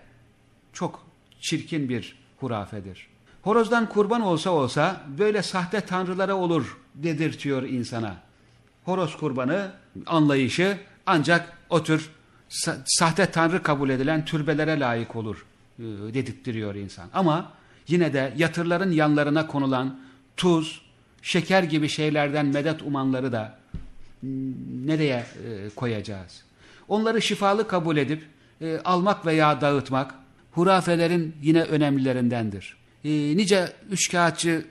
çok çirkin bir hurafedir. Horozdan kurban olsa olsa böyle sahte tanrılara olur dedirtiyor insana. Horoz kurbanı anlayışı ancak o tür sa sahte tanrı kabul edilen türbelere layık olur e, dedirttiriyor insan. Ama yine de yatırların yanlarına konulan tuz, şeker gibi şeylerden medet umanları da nereye e, koyacağız? Onları şifalı kabul edip e, almak veya dağıtmak hurafelerin yine önemlilerindendir. E, nice üçkağıtçı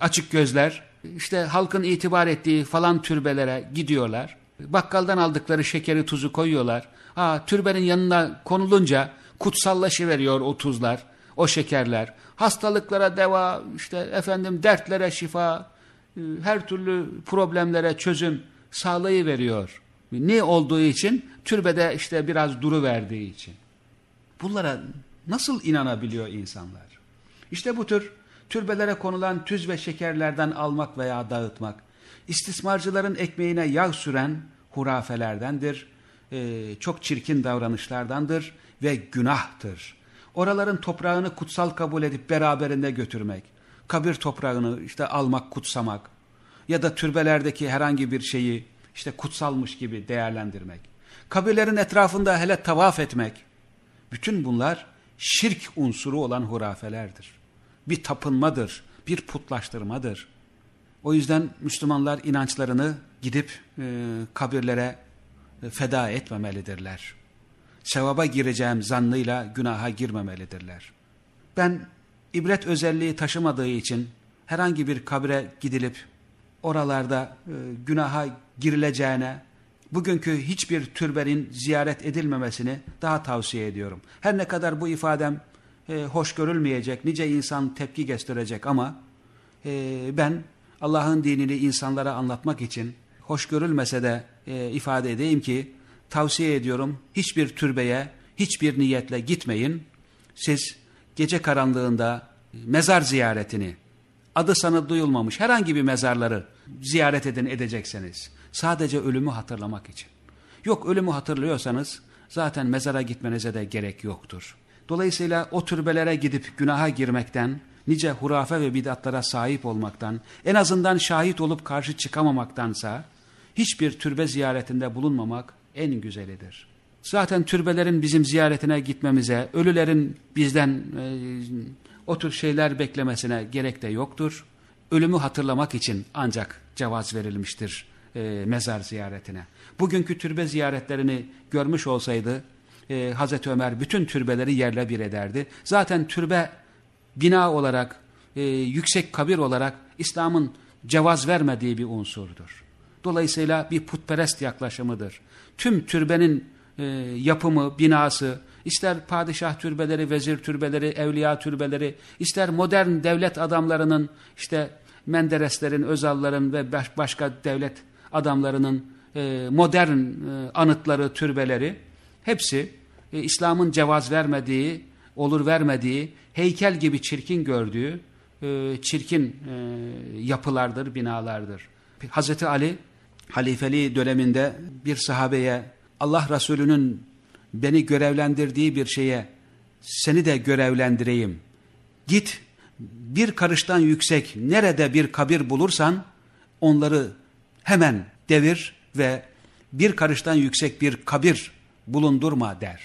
açık gözler işte halkın itibar ettiği falan türbelere gidiyorlar. Bakkaldan aldıkları şekeri tuzu koyuyorlar. Ha, türbenin yanına konulunca kutsallaşıveriyor o tuzlar, o şekerler. Hastalıklara deva, işte efendim dertlere şifa, her türlü problemlere çözüm sağlayıveriyor. Ne olduğu için? Türbede işte biraz duru verdiği için. Bunlara nasıl inanabiliyor insanlar? İşte bu tür türbelere konulan tüz ve şekerlerden almak veya dağıtmak, istismarcıların ekmeğine yağ süren hurafelerdendir, ee, çok çirkin davranışlardandır ve günahtır. Oraların toprağını kutsal kabul edip beraberinde götürmek, kabir toprağını işte almak, kutsamak, ya da türbelerdeki herhangi bir şeyi işte kutsalmış gibi değerlendirmek. Kabirlerin etrafında hele tavaf etmek. Bütün bunlar şirk unsuru olan hurafelerdir. Bir tapınmadır, bir putlaştırmadır. O yüzden Müslümanlar inançlarını gidip e, kabirlere e, feda etmemelidirler. Sevaba gireceğim zannıyla günaha girmemelidirler. Ben ibret özelliği taşımadığı için herhangi bir kabre gidilip oralarda e, günaha girileceğine, bugünkü hiçbir türbenin ziyaret edilmemesini daha tavsiye ediyorum. Her ne kadar bu ifadem e, hoş görülmeyecek, nice insan tepki gösterecek ama e, ben Allah'ın dinini insanlara anlatmak için hoş görülmese de e, ifade edeyim ki tavsiye ediyorum hiçbir türbeye, hiçbir niyetle gitmeyin. Siz gece karanlığında mezar ziyaretini adı sanı duyulmamış herhangi bir mezarları ziyaret edin edecekseniz sadece ölümü hatırlamak için. Yok ölümü hatırlıyorsanız zaten mezara gitmenize de gerek yoktur. Dolayısıyla o türbelere gidip günaha girmekten, nice hurafe ve bidatlara sahip olmaktan, en azından şahit olup karşı çıkamamaktansa, hiçbir türbe ziyaretinde bulunmamak en güzelidir. Zaten türbelerin bizim ziyaretine gitmemize, ölülerin bizden e, o tür şeyler beklemesine gerek de yoktur. Ölümü hatırlamak için ancak cevaz verilmiştir e, mezar ziyaretine. Bugünkü türbe ziyaretlerini görmüş olsaydı e, Hazreti Ömer bütün türbeleri yerle bir ederdi. Zaten türbe bina olarak, e, yüksek kabir olarak İslam'ın cevaz vermediği bir unsurdur. Dolayısıyla bir putperest yaklaşımıdır. Tüm türbenin e, yapımı, binası, ister padişah türbeleri, vezir türbeleri, evliya türbeleri, ister modern devlet adamlarının, işte Mendereslerin, Özalların ve baş, başka devlet adamlarının e, modern e, anıtları, türbeleri, hepsi e, İslam'ın cevaz vermediği, olur vermediği, heykel gibi çirkin gördüğü, e, çirkin e, yapılardır, binalardır. Hazreti Ali, halifeliği döneminde bir sahabeye, Allah Resulü'nün beni görevlendirdiği bir şeye seni de görevlendireyim. Git bir karıştan yüksek nerede bir kabir bulursan onları hemen devir ve bir karıştan yüksek bir kabir bulundurma der.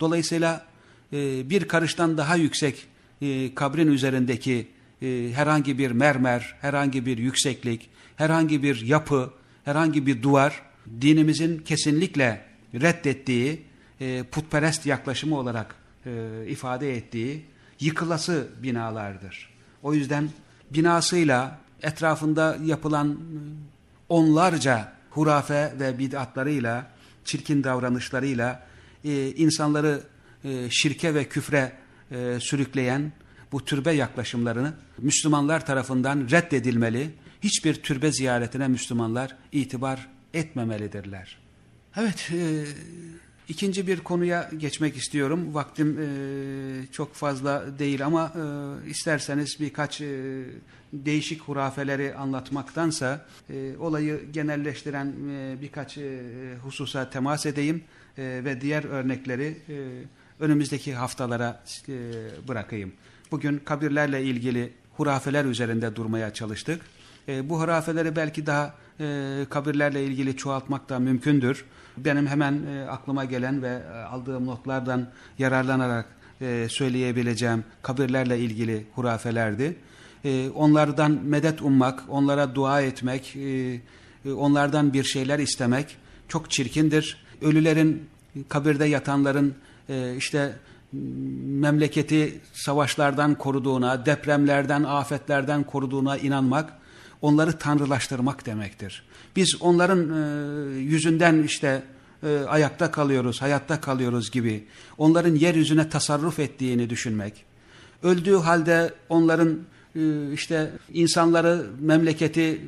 Dolayısıyla e, bir karıştan daha yüksek e, kabrin üzerindeki e, herhangi bir mermer, herhangi bir yükseklik, herhangi bir yapı, herhangi bir duvar dinimizin kesinlikle reddettiği e, putperest yaklaşımı olarak e, ifade ettiği yıkılası binalardır. O yüzden binasıyla etrafında yapılan onlarca hurafe ve bid'atlarıyla, çirkin davranışlarıyla e, insanları e, şirke ve küfre e, sürükleyen bu türbe yaklaşımlarını Müslümanlar tarafından reddedilmeli. Hiçbir türbe ziyaretine Müslümanlar itibar etmemelidirler. Evet, e, ikinci bir konuya geçmek istiyorum. Vaktim e, çok fazla değil ama e, isterseniz birkaç e, değişik hurafeleri anlatmaktansa e, olayı genelleştiren e, birkaç e, hususa temas edeyim e, ve diğer örnekleri e, önümüzdeki haftalara e, bırakayım. Bugün kabirlerle ilgili hurafeler üzerinde durmaya çalıştık. E, bu hurafeleri belki daha e, kabirlerle ilgili çoğaltmak da mümkündür. Benim hemen e, aklıma gelen ve e, aldığım notlardan yararlanarak e, söyleyebileceğim kabirlerle ilgili hurafelerdi. E, onlardan medet ummak, onlara dua etmek, e, e onlardan bir şeyler istemek çok çirkindir. Ölülerin, kabirde yatanların e, işte memleketi savaşlardan koruduğuna, depremlerden, afetlerden koruduğuna inanmak, onları tanrılaştırmak demektir. Biz onların e, yüzünden işte e, ayakta kalıyoruz, hayatta kalıyoruz gibi, onların yeryüzüne tasarruf ettiğini düşünmek, öldüğü halde onların e, işte insanları, memleketi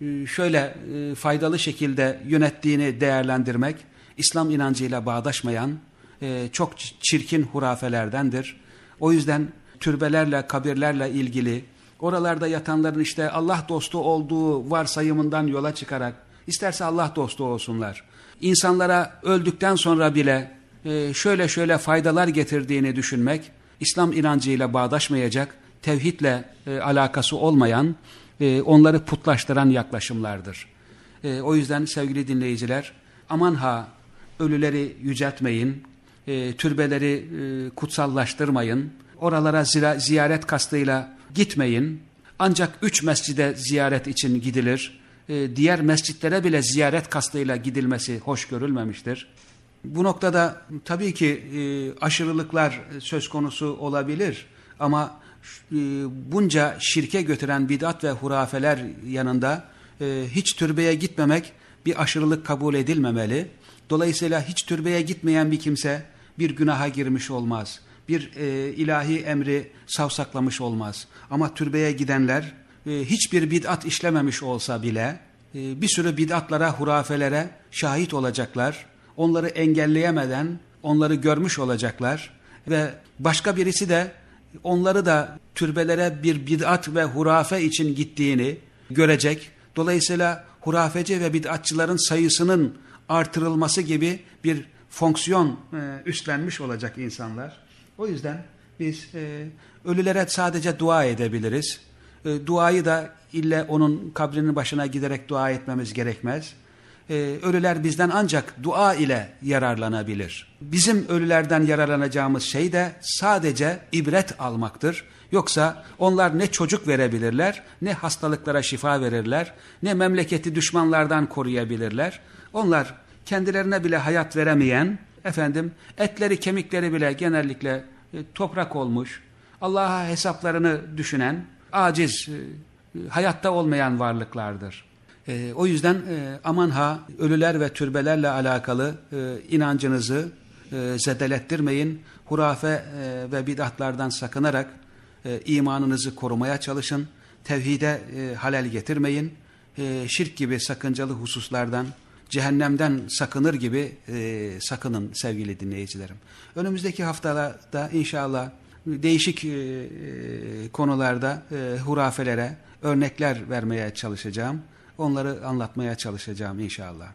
e, e şöyle e, faydalı şekilde yönettiğini değerlendirmek, İslam inancıyla bağdaşmayan, e, çok çirkin hurafelerdendir. O yüzden türbelerle, kabirlerle ilgili oralarda yatanların işte Allah dostu olduğu varsayımından yola çıkarak isterse Allah dostu olsunlar. İnsanlara öldükten sonra bile e, şöyle şöyle faydalar getirdiğini düşünmek İslam inancıyla bağdaşmayacak, tevhidle e, alakası olmayan, e, onları putlaştıran yaklaşımlardır. O yüzden sevgili dinleyiciler aman ha ölüleri yüceltmeyin, türbeleri kutsallaştırmayın, oralara ziyaret kastıyla gitmeyin. Ancak üç mescide ziyaret için gidilir. E, diğer mescitlere bile ziyaret kastıyla gidilmesi hoş görülmemiştir. Bu noktada tabii ki e, aşırılıklar söz konusu olabilir ama e, bunca şirke götüren bidat ve hurafeler yanında e, hiç türbeye gitmemek bir aşırılık kabul edilmemeli. Dolayısıyla hiç türbeye gitmeyen bir kimse bir günaha girmiş olmaz. Bir e, ilahi emri savsaklamış olmaz. Ama türbeye gidenler e, hiçbir bid'at işlememiş olsa bile e, bir sürü bid'atlara, hurafelere şahit olacaklar. Onları engelleyemeden onları görmüş olacaklar. Ve başka birisi de onları da türbelere bir bid'at ve hurafe için gittiğini görecek. Dolayısıyla hurafeci ve bid'atçıların sayısının artırılması gibi bir fonksiyon e, üstlenmiş olacak insanlar. O yüzden biz e, ölülere sadece dua edebiliriz. E, duayı da ille onun kabrinin başına giderek dua etmemiz gerekmez. E, ölüler bizden ancak dua ile yararlanabilir. Bizim ölülerden yararlanacağımız şey de sadece ibret almaktır. Yoksa onlar ne çocuk verebilirler, ne hastalıklara şifa verirler, ne memleketi düşmanlardan koruyabilirler. Onlar kendilerine bile hayat veremeyen, efendim etleri kemikleri bile genellikle e, toprak olmuş, Allah'a hesaplarını düşünen, aciz, e, hayatta olmayan varlıklardır. E, o yüzden aman ha ölüler ve türbelerle alakalı inancınızı zedelettirmeyin. Hurafe ve bidatlardan sakınarak imanınızı korumaya çalışın. Tevhide e, halel getirmeyin. Şirk gibi sakıncalı hususlardan, cehennemden sakınır gibi e, sakının sevgili dinleyicilerim. Önümüzdeki haftalarda inşallah değişik e, e, konularda e, hurafelere örnekler vermeye çalışacağım. Onları anlatmaya çalışacağım inşallah.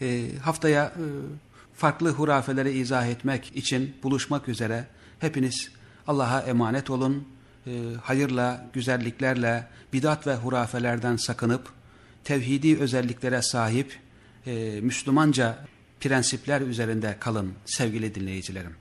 E, haftaya e, farklı hurafeleri izah etmek için buluşmak üzere hepiniz Allah'a emanet olun. E, hayırla, güzelliklerle, bidat ve hurafelerden sakınıp tevhidi özelliklere sahip Müslümanca prensipler üzerinde kalın sevgili dinleyicilerim.